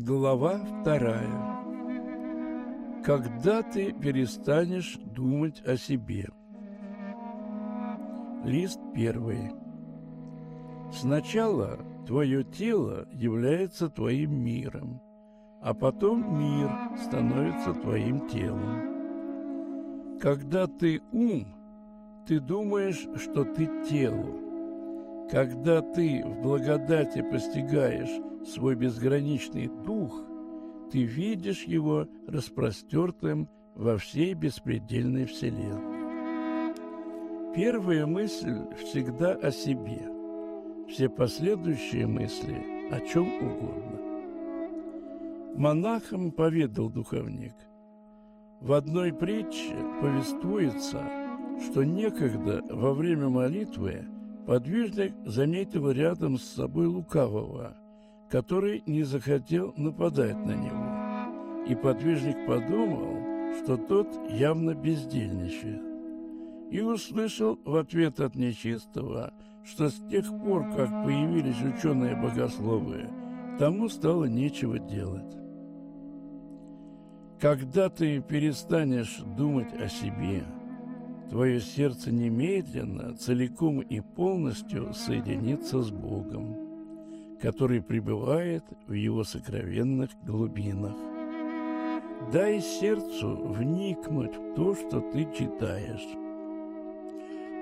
Глава вторая. Когда ты перестанешь думать о себе? Лист первый. Сначала твое тело является твоим миром, а потом мир становится твоим телом. Когда ты ум, ты думаешь, что ты тело. Когда ты в благодати постигаешь свой безграничный дух, ты видишь его распростертым во всей беспредельной вселенной. Первая мысль всегда о себе, все последующие мысли о чем угодно. Монахам поведал духовник. В одной притче повествуется, что некогда во время молитвы подвижник заметил рядом с собой лукавого – который не захотел нападать на него. И подвижник подумал, что тот явно бездельничает. И услышал в ответ от нечистого, что с тех пор, как появились ученые-богословы, тому стало нечего делать. Когда ты перестанешь думать о себе, твое сердце немедленно, целиком и полностью соединится с Богом который пребывает в его сокровенных глубинах. Дай сердцу вникнуть в то, что ты читаешь.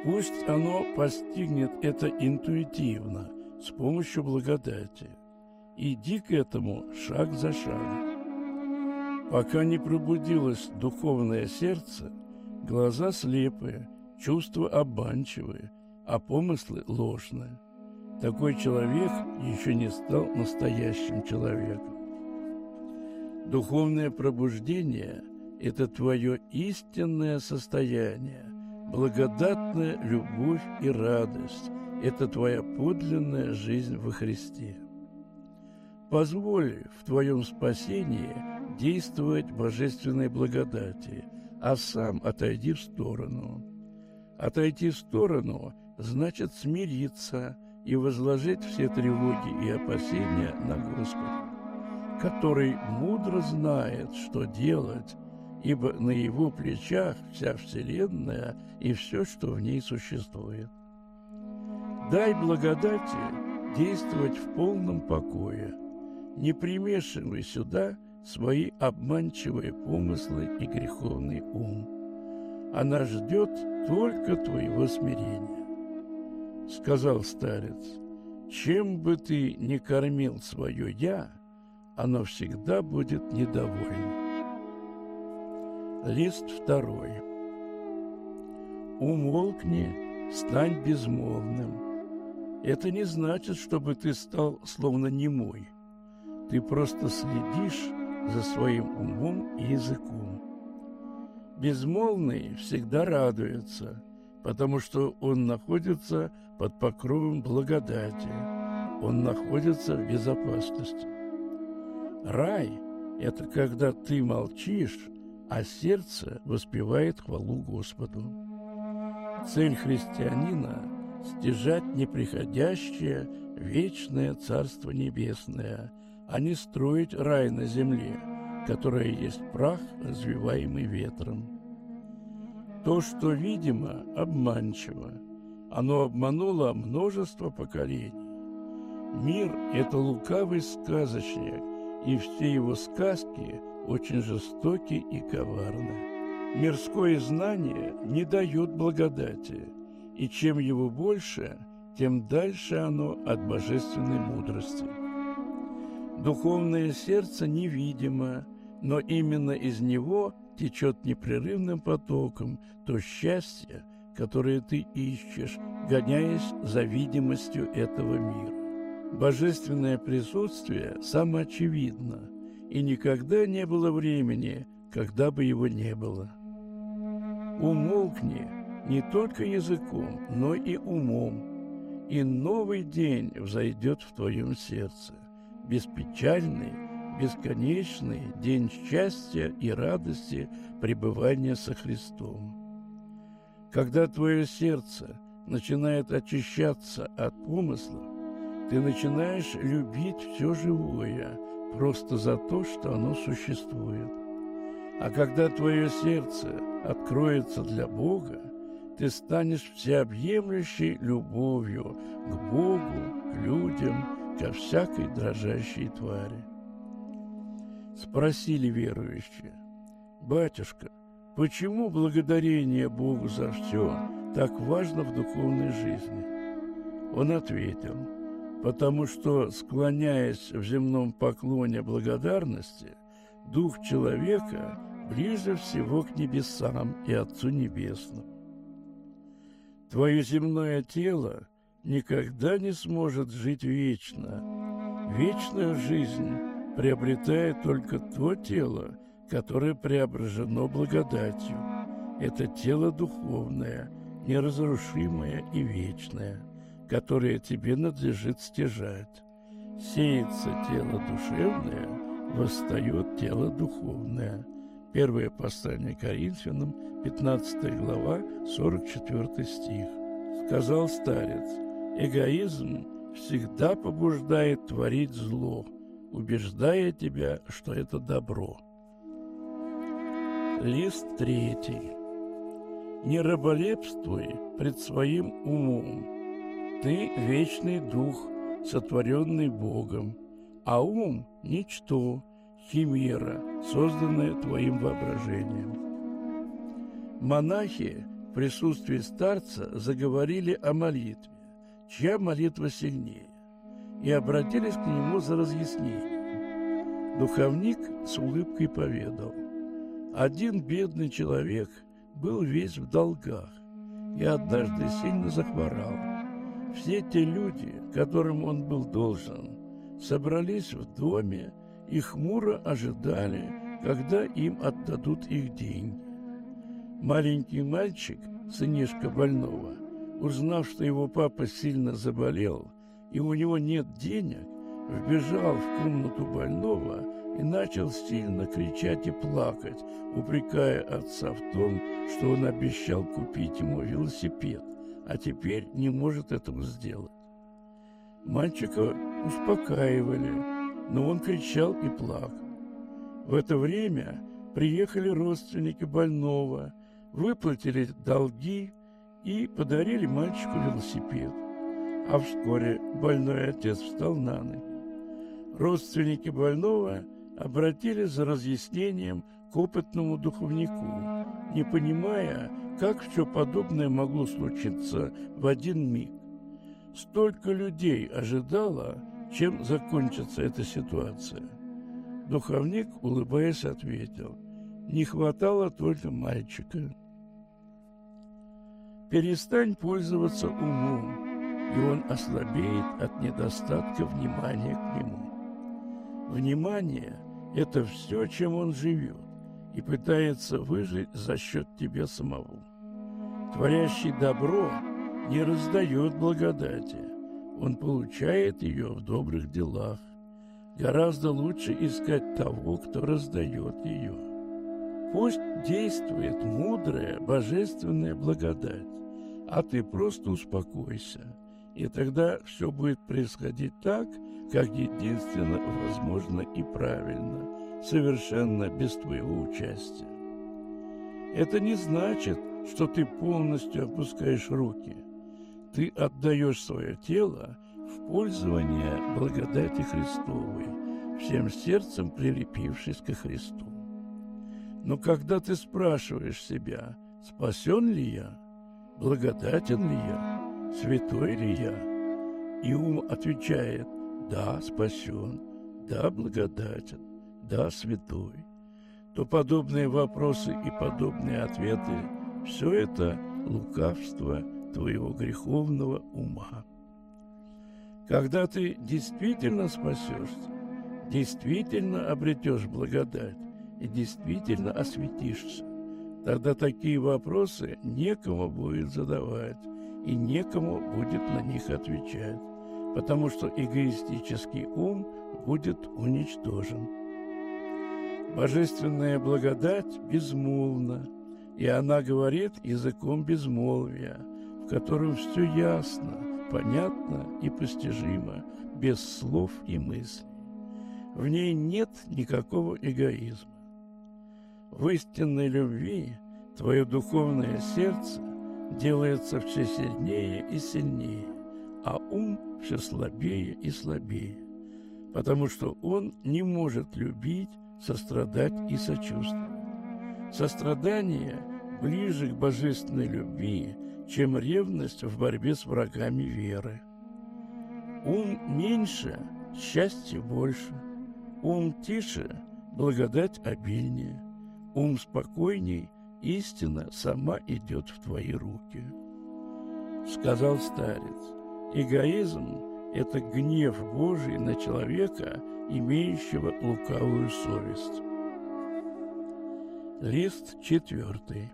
Пусть оно постигнет это интуитивно, с помощью благодати. Иди к этому шаг за шагом. Пока не пробудилось духовное сердце, глаза слепые, чувства обманчивые, а помыслы ложные. Такой человек еще не стал настоящим человеком. Духовное пробуждение – это твое истинное состояние, благодатная любовь и радость – это твоя подлинная жизнь во Христе. Позволь в твоем спасении действовать божественной благодати, а сам отойди в сторону. Отойти в сторону – значит смириться – и возложить все тревоги и опасения на Господа, который мудро знает, что делать, ибо на его плечах вся вселенная и все, что в ней существует. Дай благодати действовать в полном покое, не примешивай сюда свои обманчивые помыслы и греховный ум. Она ждет только твоего смирения. — сказал старец, — чем бы ты ни кормил свое «я», оно всегда будет недовольно. Лист второй. Умолкни, стань безмолвным. Это не значит, чтобы ты стал словно немой. Ты просто следишь за своим умом и языком. Безмолвный всегда радуется, потому что он находится под покровом благодати, он находится в безопасности. Рай – это когда ты молчишь, а сердце воспевает хвалу Господу. Цель христианина – стяжать неприходящее, вечное Царство Небесное, а не строить рай на земле, которое есть прах, развиваемый ветром. То, что видимо, обманчиво. Оно обмануло множество поколений. Мир – это лукавый сказочник, и все его сказки очень жестоки и коварны. Мирское знание не дает благодати, и чем его больше, тем дальше оно от божественной мудрости. Духовное сердце невидимо, но именно из него – течет непрерывным потоком то счастье, которое ты ищешь, гоняясь за видимостью этого мира. Божественное присутствие самоочевидно, и никогда не было времени, когда бы его не было. Умолкни не только языком, но и умом, и новый день взойдет в твоем сердце, беспечальный, бесконечный день счастья и радости пребывания со Христом. Когда твое сердце начинает очищаться от помыслов, ты начинаешь любить все живое, просто за то, что оно существует. А когда твое сердце откроется для Бога, ты станешь всеобъемлющей любовью к Богу, к людям, ко всякой дрожащей твари. Спросили верующие, «Батюшка, почему благодарение Богу за все так важно в духовной жизни?» Он ответил, «Потому что, склоняясь в земном поклоне благодарности, дух человека ближе всего к небесам и Отцу Небесному. Твое земное тело никогда не сможет жить вечно. Вечную жизнь приобретает только то тело, которое преображено благодатью. Это тело духовное, неразрушимое и вечное, которое тебе надлежит стяжать. Сеется тело душевное, восстает тело духовное. Первое послание Коринфянам, 15 глава, 44 стих. Сказал старец, эгоизм всегда побуждает творить зло, убеждая тебя, что это добро. Лист третий. Не раболепствуй пред своим умом. Ты вечный дух, сотворенный Богом, а ум – ничто, химера, созданная твоим воображением. Монахи в присутствии старца заговорили о молитве, чья молитва сильнее, и обратились к нему за разъяснением. Духовник с улыбкой поведал, один бедный человек был весь в долгах и однажды сильно захворал. Все те люди, которым он был должен, собрались в доме и хмуро ожидали, когда им отдадут их деньги. Маленький мальчик, сынишка больного, узнав, что его папа сильно заболел и у него нет денег, вбежал в комнату больного и начал сильно кричать и плакать, упрекая отца в том, что он обещал купить ему велосипед, а теперь не может этого сделать. Мальчика успокаивали, но он кричал и плакал. В это время приехали родственники больного, выплатили долги и подарили мальчику велосипед. А вскоре больной отец встал на ноги. Родственники больного обратились за разъяснением к опытному духовнику, не понимая, как все подобное могло случиться в один миг. Столько людей ожидало, чем закончится эта ситуация. Духовник, улыбаясь, ответил, не хватало только мальчика. Перестань пользоваться умом, и он ослабеет от недостатка внимания к нему. Внимание – это все, чем он живет, и пытается выжить за счет тебя самого. Творящий добро не раздает благодати, он получает ее в добрых делах. Гораздо лучше искать того, кто раздает ее. Пусть действует мудрая, божественная благодать, а ты просто успокойся, и тогда все будет происходить так, как единственно возможно и правильно, совершенно без твоего участия. Это не значит, что ты полностью опускаешь руки – ты отдаешь свое тело в пользование благодати Христовой, всем сердцем прилепившись ко Христу. Но когда ты спрашиваешь себя, спасен ли я, благодатен ли я, святой ли я, и ум отвечает, да, спасен, да, благодатен, да, святой, то подобные вопросы и подобные ответы – все это лукавство – твоего греховного ума. Когда ты действительно спасешься, действительно обретешь благодать и действительно осветишься, тогда такие вопросы некому будет задавать и некому будет на них отвечать, потому что эгоистический ум будет уничтожен. Божественная благодать безмолвна, и она говорит языком безмолвия – в котором все ясно, понятно и постижимо, без слов и мыслей. В ней нет никакого эгоизма. В истинной любви твое духовное сердце делается все сильнее и сильнее, а ум все слабее и слабее, потому что он не может любить, сострадать и сочувствовать. Сострадание ближе к божественной любви, чем ревность в борьбе с врагами веры. Ум меньше, счастье больше. Ум тише, благодать обильнее. Ум спокойней, истина сама идет в твои руки. Сказал старец, эгоизм – это гнев Божий на человека, имеющего лукавую совесть. Лист четвертый.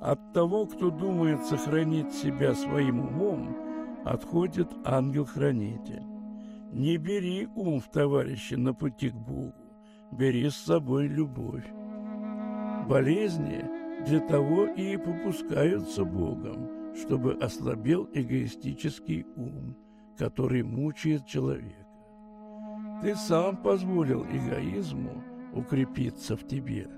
От того, кто думает сохранить себя своим умом, отходит ангел-хранитель. Не бери ум в товарища на пути к Богу, бери с собой любовь. Болезни для того и попускаются Богом, чтобы ослабел эгоистический ум, который мучает человека. Ты сам позволил эгоизму укрепиться в тебе,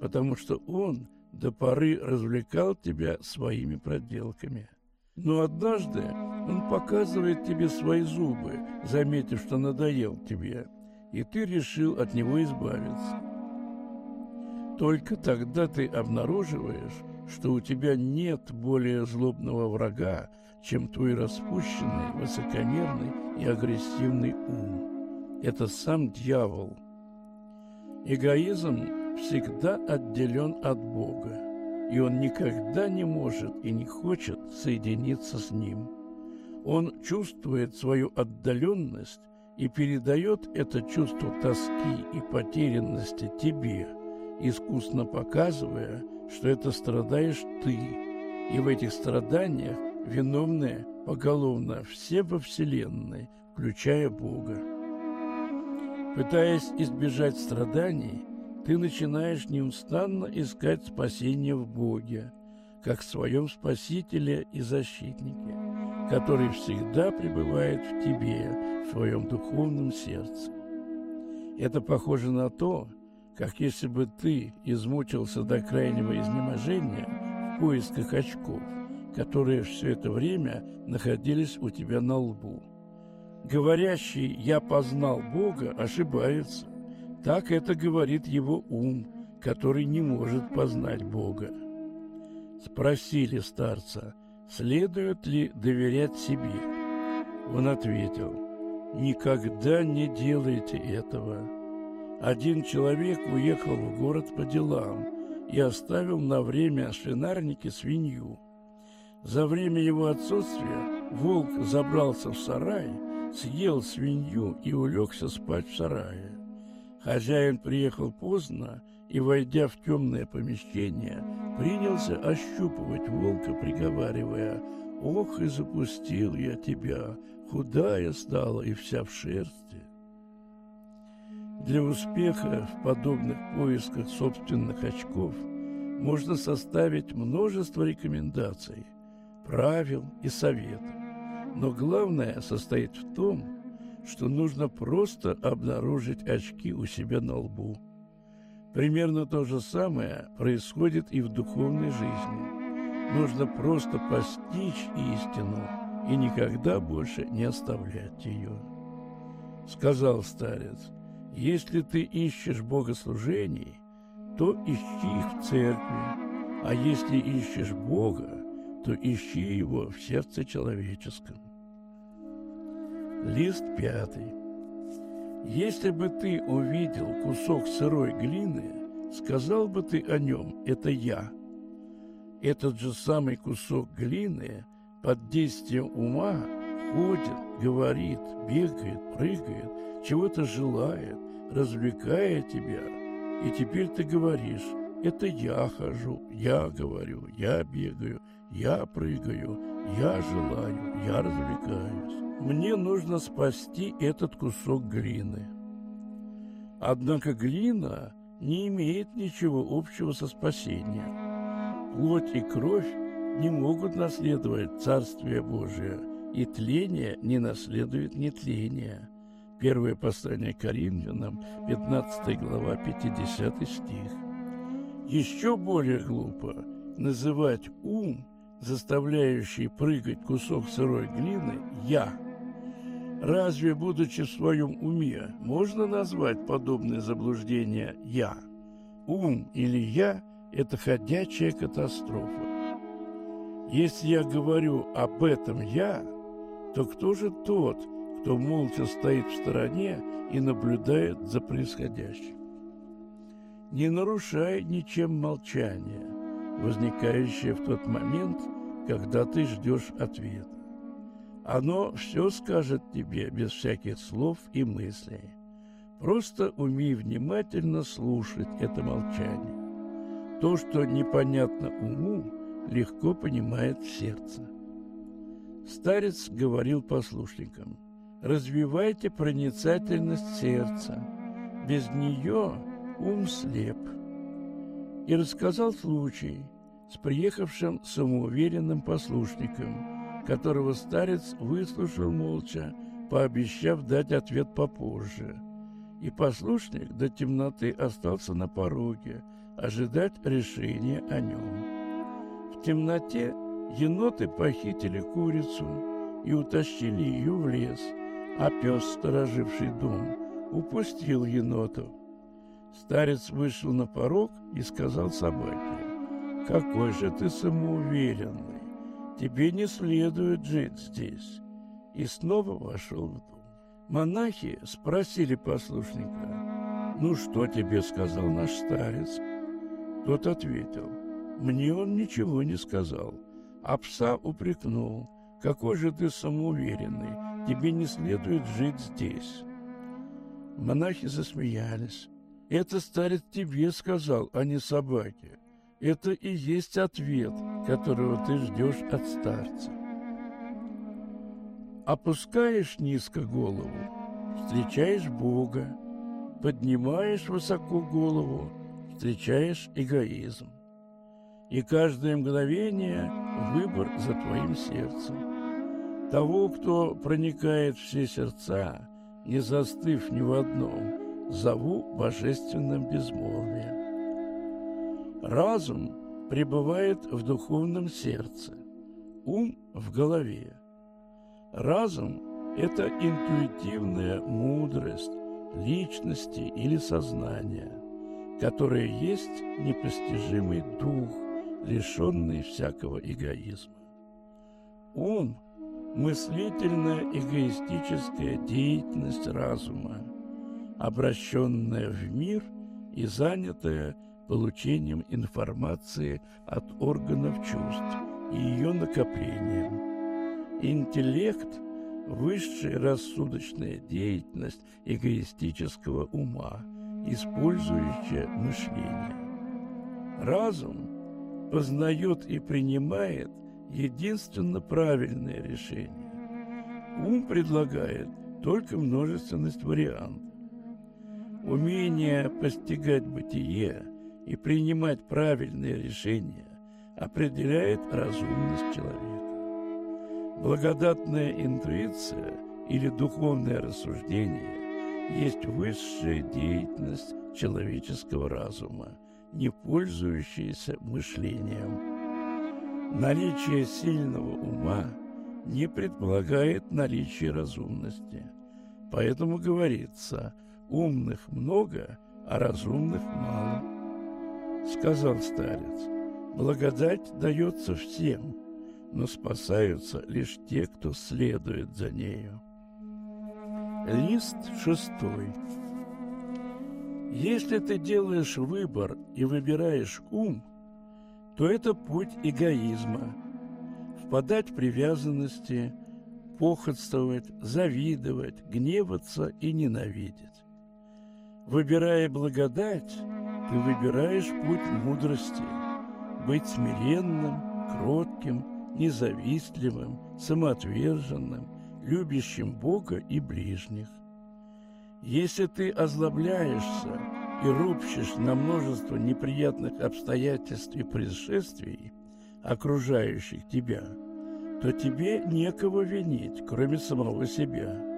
потому что он до поры развлекал тебя своими проделками. Но однажды он показывает тебе свои зубы, заметив, что надоел тебе, и ты решил от него избавиться. Только тогда ты обнаруживаешь, что у тебя нет более злобного врага, чем твой распущенный, высокомерный и агрессивный ум. Это сам дьявол. Эгоизм всегда отделен от Бога, и он никогда не может и не хочет соединиться с Ним. Он чувствует свою отдаленность и передает это чувство тоски и потерянности тебе, искусно показывая, что это страдаешь ты, и в этих страданиях виновны поголовно все во Вселенной, включая Бога. Пытаясь избежать страданий, ты начинаешь неустанно искать спасение в Боге, как в своем Спасителе и Защитнике который всегда пребывает в тебе, в своем духовном сердце. Это похоже на то, как если бы ты измучился до крайнего изнеможения в поисках очков, которые все это время находились у тебя на лбу. Говорящий «я познал Бога» ошибается. Так это говорит его ум, который не может познать Бога. Спросили старца – следует ли доверять себе? Он ответил, никогда не делайте этого. Один человек уехал в город по делам и оставил на время свинарники свинью. За время его отсутствия волк забрался в сарай, съел свинью и улегся спать в сарае. Хозяин приехал поздно и, войдя в темное помещение, принялся ощупывать волка, приговаривая «Ох, и запустил я тебя, худая стала и вся в шерсти». Для успеха в подобных поисках собственных очков можно составить множество рекомендаций, правил и советов. Но главное состоит в том, что нужно просто обнаружить очки у себя на лбу – Примерно то же самое происходит и в духовной жизни. Нужно просто постичь истину и никогда больше не оставлять ее. Сказал старец, если ты ищешь богослужений, то ищи их в церкви, а если ищешь Бога, то ищи его в сердце человеческом. Лист пятый. Если бы ты увидел кусок сырой глины, сказал бы ты о нем «это я». Этот же самый кусок глины под действием ума ходит, говорит, бегает, прыгает, чего-то желает, развлекая тебя. И теперь ты говоришь «это я хожу, я говорю, я бегаю, я прыгаю, я желаю, я развлекаюсь». Мне нужно спасти этот кусок глины. Однако глина не имеет ничего общего со спасением. Плоть и кровь не могут наследовать Царствие Божие, и тление не наследует нетления. Первое послание Коринфянам, 15 глава, 50 стих. Еще более глупо называть ум, заставляющий прыгать кусок сырой глины, «я». Разве, будучи в своем уме, можно назвать подобное заблуждение «я»? Ум или «я» – это ходячая катастрофа. Если я говорю об этом «я», то кто же тот, кто молча стоит в стороне и наблюдает за происходящим? не нарушай ничем молчание, возникающее в тот момент, когда ты ждешь ответа. Оно все скажет тебе без всяких слов и мыслей. Просто умей внимательно слушать это молчание. То, что непонятно уму, легко понимает сердце. Старец говорил послушникам, развивайте проницательность сердца. Без нее ум слеп. И рассказал случай с приехавшим самоуверенным послушником, которого старец выслушал молча, пообещав дать ответ попозже. И послушник до темноты остался на пороге, ожидать решения о нем. В темноте еноты похитили курицу и утащили ее в лес, а пес, стороживший дом, упустил енотов Старец вышел на порог и сказал собаке, «Какой же ты самоуверенный! Тебе не следует жить здесь!» И снова вошел в дом. Монахи спросили послушника, «Ну что тебе сказал наш старец?» Тот ответил, «Мне он ничего не сказал, а пса упрекнул, какой же ты самоуверенный, тебе не следует жить здесь». Монахи засмеялись. Это старец тебе сказал, а не собаке. Это и есть ответ, которого ты ждешь от старца. Опускаешь низко голову, встречаешь Бога. Поднимаешь высоко голову, встречаешь эгоизм. И каждое мгновение выбор за твоим сердцем. Того, кто проникает в все сердца, не застыв ни в одном – зову божественным безмолвием. Разум пребывает в духовном сердце, ум в голове. Разум – это интуитивная мудрость личности или сознания, которая есть непостижимый дух, лишенный всякого эгоизма. Ум – мыслительная эгоистическая деятельность разума, обращенная в мир и занятая получением информации от органов чувств и ее накоплением. Интеллект – высшая рассудочная деятельность эгоистического ума, использующая мышление. Разум познает и принимает единственно правильное решение. Ум предлагает только множественность вариантов. Умение постигать бытие и принимать правильные решения определяет разумность человека. Благодатная интуиция или духовное рассуждение есть высшая деятельность человеческого разума, не пользующаяся мышлением. Наличие сильного ума не предполагает наличие разумности. Поэтому говорится – умных много, а разумных мало. Сказал старец, благодать дается всем, но спасаются лишь те, кто следует за нею. Лист шестой. Если ты делаешь выбор и выбираешь ум, то это путь эгоизма. Впадать в привязанности, похотствовать, завидовать, гневаться и ненавидеть. Выбирая благодать, ты выбираешь путь мудрости, быть смиренным, кротким, независтливым, самоотверженным, любящим Бога и ближних. Если ты озлобляешься и рубщешь на множество неприятных обстоятельств и происшествий, окружающих тебя, то тебе некого винить, кроме самого себя –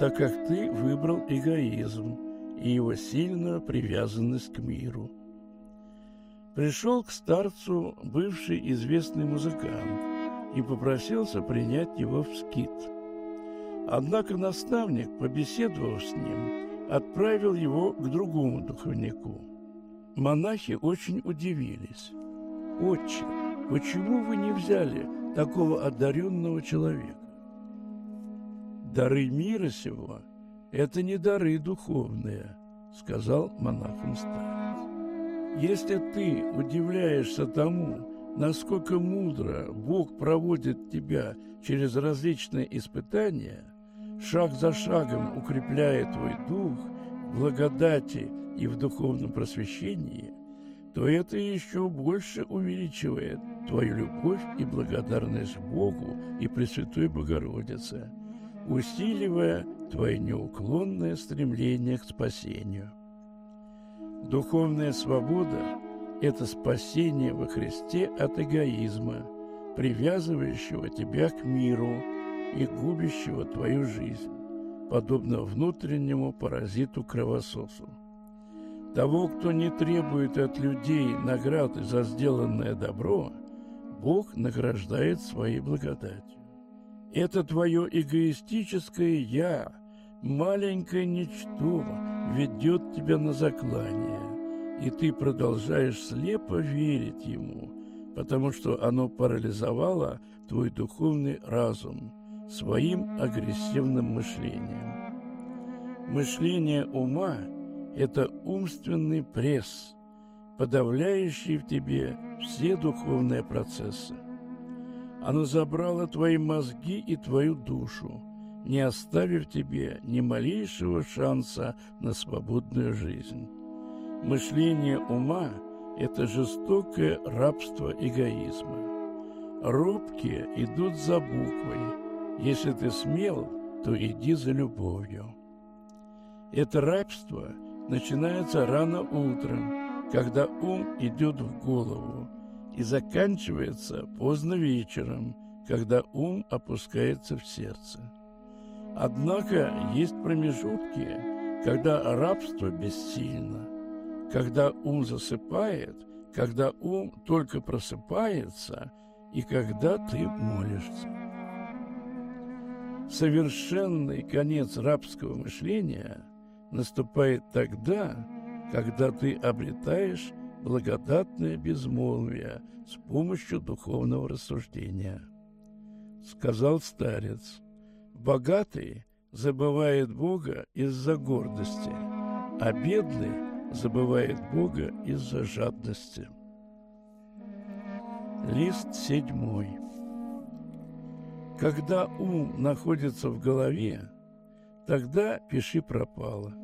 так как ты выбрал эгоизм и его сильную привязанность к миру. Пришел к старцу бывший известный музыкант и попросился принять его в скит. Однако наставник, побеседовав с ним, отправил его к другому духовнику. Монахи очень удивились. «Отче, почему вы не взяли такого одаренного человека?» «Дары мира сего – это не дары духовные», – сказал монахом старец. «Если ты удивляешься тому, насколько мудро Бог проводит тебя через различные испытания, шаг за шагом укрепляя твой дух благодати и в духовном просвещении, то это еще больше увеличивает твою любовь и благодарность Богу и Пресвятой Богородице, усиливая твое неуклонное стремление к спасению. Духовная свобода – это спасение во Христе от эгоизма, привязывающего тебя к миру и губящего твою жизнь, подобно внутреннему паразиту-кровососу. Того, кто не требует от людей награды за сделанное добро, Бог награждает своей благодатью. Это твое эгоистическое «я», маленькое ничто, ведет тебя на заклание, и ты продолжаешь слепо верить ему, потому что оно парализовало твой духовный разум своим агрессивным мышлением. Мышление ума – это умственный пресс, подавляющий в тебе все духовные процессы. Оно забрало твои мозги и твою душу, не оставив тебе ни малейшего шанса на свободную жизнь. Мышление ума – это жестокое рабство эгоизма. Робкие идут за буквой. Если ты смел, то иди за любовью. Это рабство начинается рано утром, когда ум идет в голову, и заканчивается поздно вечером, когда ум опускается в сердце. Однако есть промежутки, когда рабство бессильно, когда ум засыпает, когда ум только просыпается и когда ты молишься. Совершенный конец рабского мышления наступает тогда, когда ты обретаешь благодатное безмолвие с помощью духовного рассуждения. Сказал старец, богатый забывает Бога из-за гордости, а бедный забывает Бога из-за жадности. Лист седьмой. Когда ум находится в голове, тогда пиши пропало.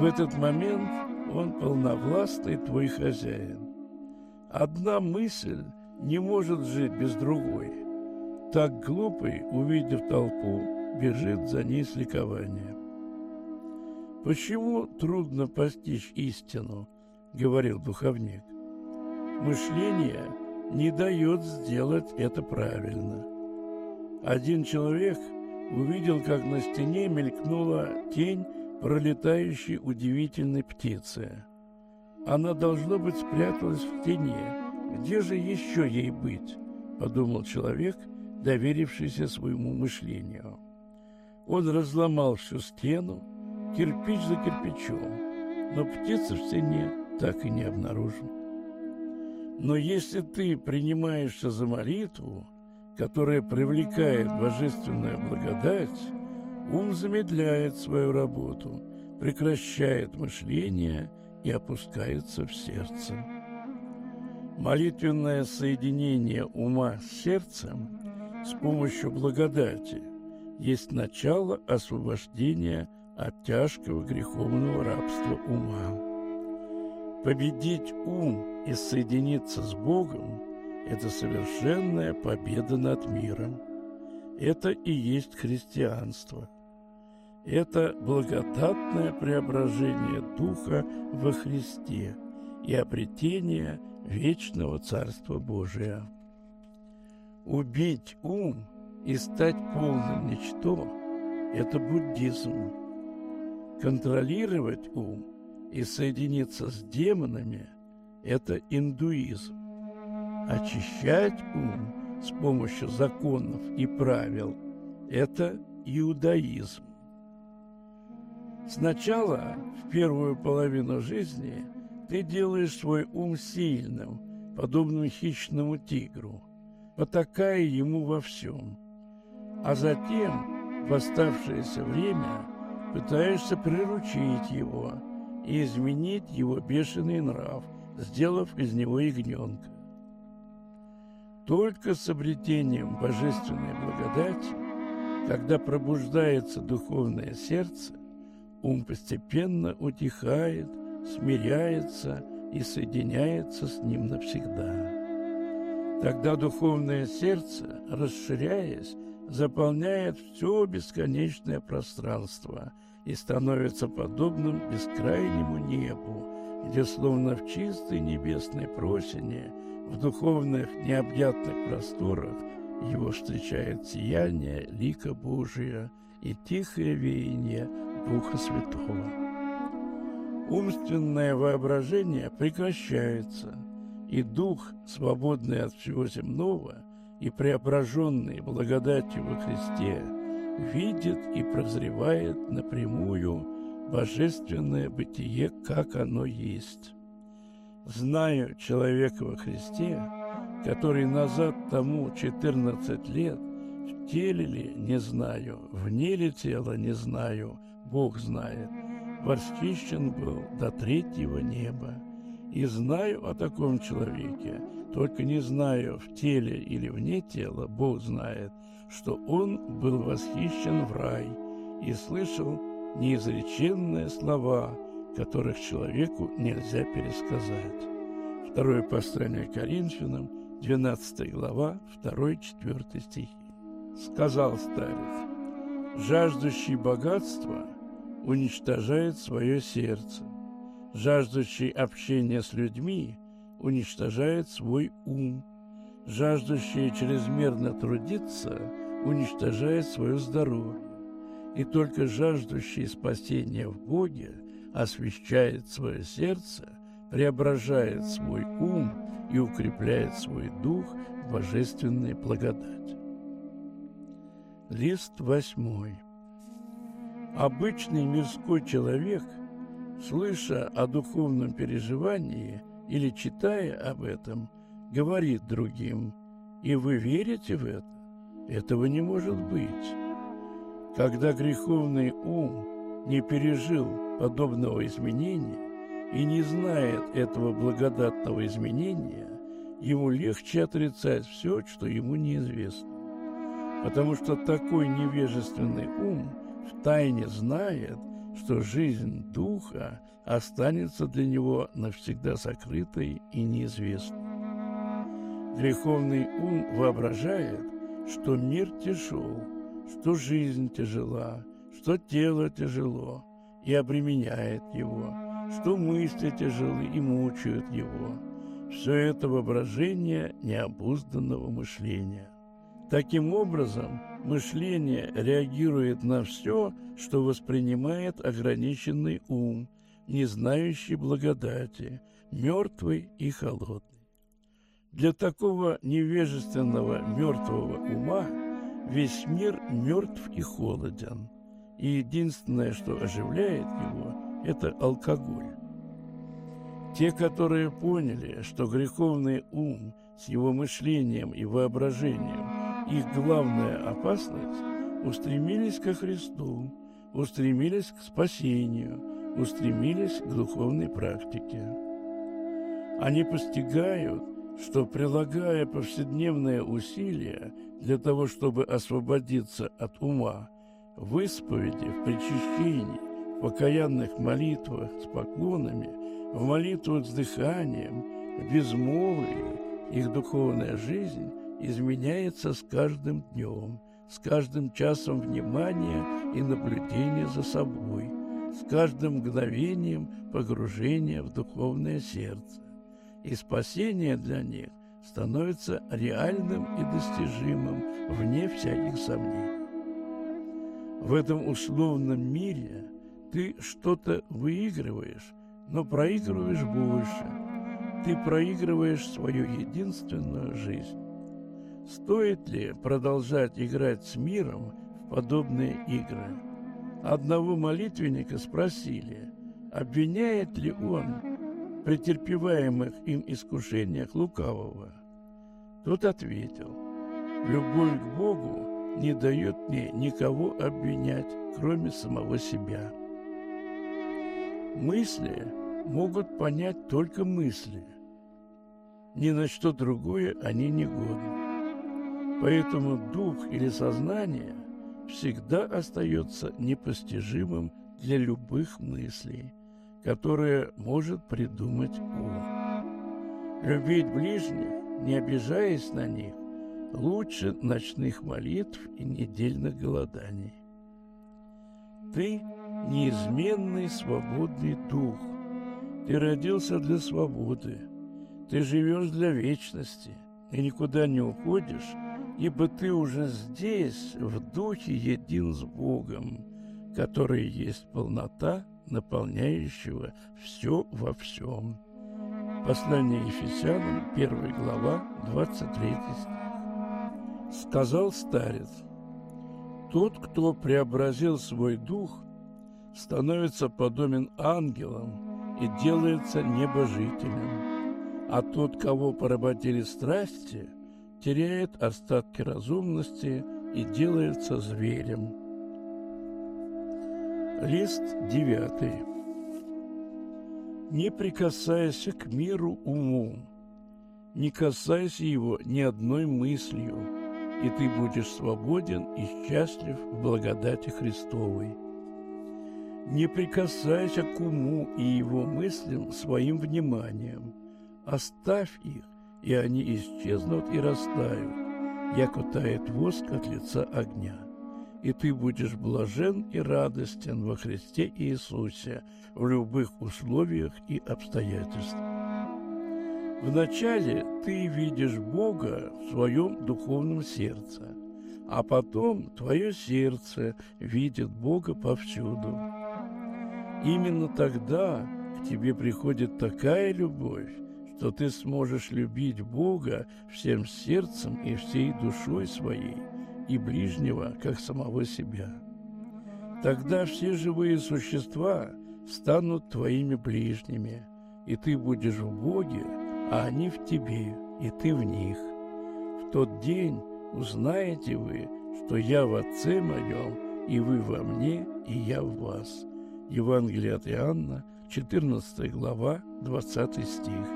В этот момент он полновластный твой хозяин. Одна мысль не может жить без другой. Так глупый, увидев толпу, бежит за ней с ликованием. «Почему трудно постичь истину?» — говорил духовник. «Мышление не дает сделать это правильно. Один человек увидел, как на стене мелькнула тень пролетающей удивительной птицы. Она, должно быть, спряталась в тени. Где же еще ей быть? Подумал человек, доверившийся своему мышлению. Он разломал всю стену, кирпич за кирпичом, но птицы в стене так и не обнаружил. Но если ты принимаешься за молитву, которая привлекает божественную благодать, Ум замедляет свою работу, прекращает мышление и опускается в сердце. Молитвенное соединение ума с сердцем с помощью благодати есть начало освобождения от тяжкого греховного рабства ума. Победить ум и соединиться с Богом – это совершенная победа над миром. Это и есть христианство – это благодатное преображение Духа во Христе и обретение вечного Царства Божия. Убить ум и стать полным ничто – это буддизм. Контролировать ум и соединиться с демонами – это индуизм. Очищать ум с помощью законов и правил – это иудаизм. Сначала, в первую половину жизни, ты делаешь свой ум сильным, подобным хищному тигру, потакая ему во всем. А затем, в оставшееся время, пытаешься приручить его и изменить его бешеный нрав, сделав из него ягненка. Только с обретением божественной благодати, когда пробуждается духовное сердце, ум постепенно утихает, смиряется и соединяется с ним навсегда. Тогда духовное сердце, расширяясь, заполняет все бесконечное пространство и становится подобным бескрайнему небу, где словно в чистой небесной просине, в духовных необъятных просторах его встречает сияние лика Божия и тихое веяние Духа Святого. Умственное воображение прекращается, и дух, свободный от всего земного и преображенный благодатью во Христе, видит и прозревает напрямую божественное бытие, как оно есть. Знаю человека во Христе, который назад тому 14 лет в теле ли не знаю, вне ли тела не знаю, Бог знает, восхищен был до третьего неба. И знаю о таком человеке, только не знаю, в теле или вне тела, Бог знает, что он был восхищен в рай и слышал неизреченные слова, которых человеку нельзя пересказать. Второе послание Коринфянам, 12 глава, 2-4 стихи. Сказал старец, жаждущий богатства уничтожает свое сердце, жаждущий общения с людьми уничтожает свой ум, жаждущий чрезмерно трудиться уничтожает свое здоровье, и только жаждущий спасения в Боге освещает свое сердце, преображает свой ум и укрепляет свой дух в божественной благодати. Лист восьмой. Обычный мирской человек, слыша о духовном переживании или читая об этом, говорит другим, и вы верите в это? Этого не может быть. Когда греховный ум не пережил подобного изменения и не знает этого благодатного изменения, ему легче отрицать все, что ему неизвестно потому что такой невежественный ум в тайне знает, что жизнь духа останется для него навсегда сокрытой и неизвестной. Греховный ум воображает, что мир тяжел, что жизнь тяжела, что тело тяжело и обременяет его, что мысли тяжелы и мучают его. Все это воображение необузданного мышления – Таким образом, мышление реагирует на все, что воспринимает ограниченный ум, не знающий благодати, мертвый и холодный. Для такого невежественного мертвого ума весь мир мертв и холоден, и единственное, что оживляет его, это алкоголь. Те, которые поняли, что греховный ум с его мышлением и воображением их главная опасность, устремились ко Христу, устремились к спасению, устремились к духовной практике. Они постигают, что, прилагая повседневные усилия для того, чтобы освободиться от ума, в исповеди, в причащении, в покаянных молитвах с поклонами, в молитвах с дыханием, в безмолвии, их духовная жизнь изменяется с каждым днем, с каждым часом внимания и наблюдения за собой, с каждым мгновением погружения в духовное сердце. И спасение для них становится реальным и достижимым вне всяких сомнений. В этом условном мире ты что-то выигрываешь, но проигрываешь больше. Ты проигрываешь свою единственную жизнь. Стоит ли продолжать играть с миром в подобные игры? Одного молитвенника спросили, обвиняет ли он претерпеваемых им искушениях лукавого. Тот ответил, любовь к Богу не дает мне никого обвинять, кроме самого себя. Мысли могут понять только мысли. Ни на что другое они не годны. Поэтому дух или сознание всегда остается непостижимым для любых мыслей, которые может придумать ум. Любить ближних, не обижаясь на них, лучше ночных молитв и недельных голоданий. Ты неизменный свободный дух. Ты родился для свободы. Ты живешь для вечности. и никуда не уходишь, ибо ты уже здесь, в духе един с Богом, который есть полнота, наполняющего все во всем. Послание Ефесянам, 1 глава, 23 стих. Сказал старец, «Тот, кто преобразил свой дух, становится подобен ангелам и делается небожителем, а тот, кого поработили страсти, теряет остатки разумности и делается зверем. Лист девятый. Не прикасайся к миру умом, не касайся его ни одной мыслью, и ты будешь свободен и счастлив в благодати Христовой. Не прикасайся к уму и его мыслям своим вниманием. Оставь их, и они исчезнут и растают, яко тает воск от лица огня. И ты будешь блажен и радостен во Христе Иисусе в любых условиях и обстоятельствах. Вначале ты видишь Бога в своем духовном сердце, а потом твое сердце видит Бога повсюду. Именно тогда к тебе приходит такая любовь, что ты сможешь любить Бога всем сердцем и всей душой своей, и ближнего, как самого себя. Тогда все живые существа станут твоими ближними, и ты будешь в Боге, а они в тебе, и ты в них. В тот день узнаете вы, что я в Отце моем, и вы во мне, и я в вас. Евангелие от Иоанна, 14 глава, 20 стих.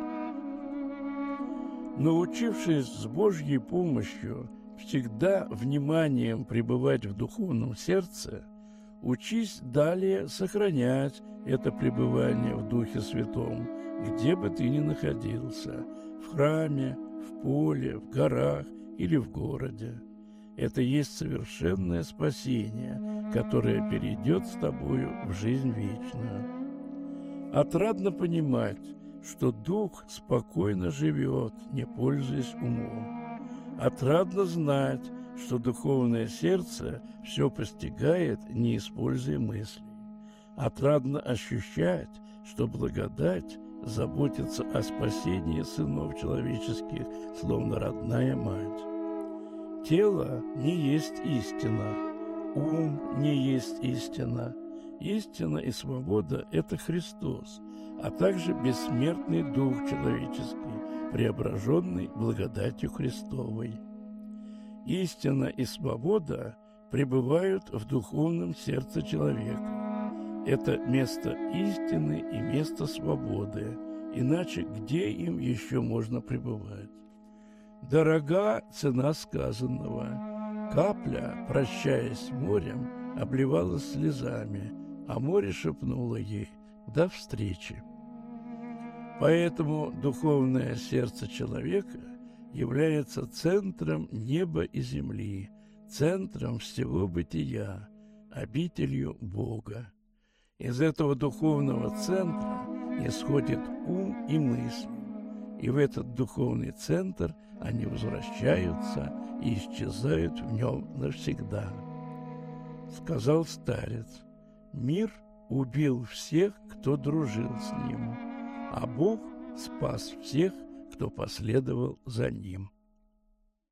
Научившись с Божьей помощью всегда вниманием пребывать в духовном сердце, учись далее сохранять это пребывание в Духе Святом, где бы ты ни находился, в храме, в поле, в горах или в городе. Это есть совершенное спасение, которое перейдет с тобою в жизнь вечную. Отрадно понимать, что дух спокойно живет, не пользуясь умом. Отрадно знать, что духовное сердце все постигает, не используя мыслей. Отрадно ощущать, что благодать заботится о спасении сынов человеческих, словно родная мать. Тело не есть истина, ум не есть истина. Истина и свобода – это Христос, а также бессмертный Дух человеческий, преображенный благодатью Христовой. Истина и свобода пребывают в духовном сердце человека. Это место истины и место свободы, иначе где им еще можно пребывать? Дорога цена сказанного. Капля, прощаясь морем, обливалась слезами, а море шепнуло ей «До встречи». Поэтому духовное сердце человека является центром неба и земли, центром всего бытия, обителью Бога. Из этого духовного центра исходит ум и мысль, и в этот духовный центр они возвращаются и исчезают в нем навсегда. сказал старец, мир убил всех, кто дружил с ним, а Бог спас всех, кто последовал за ним.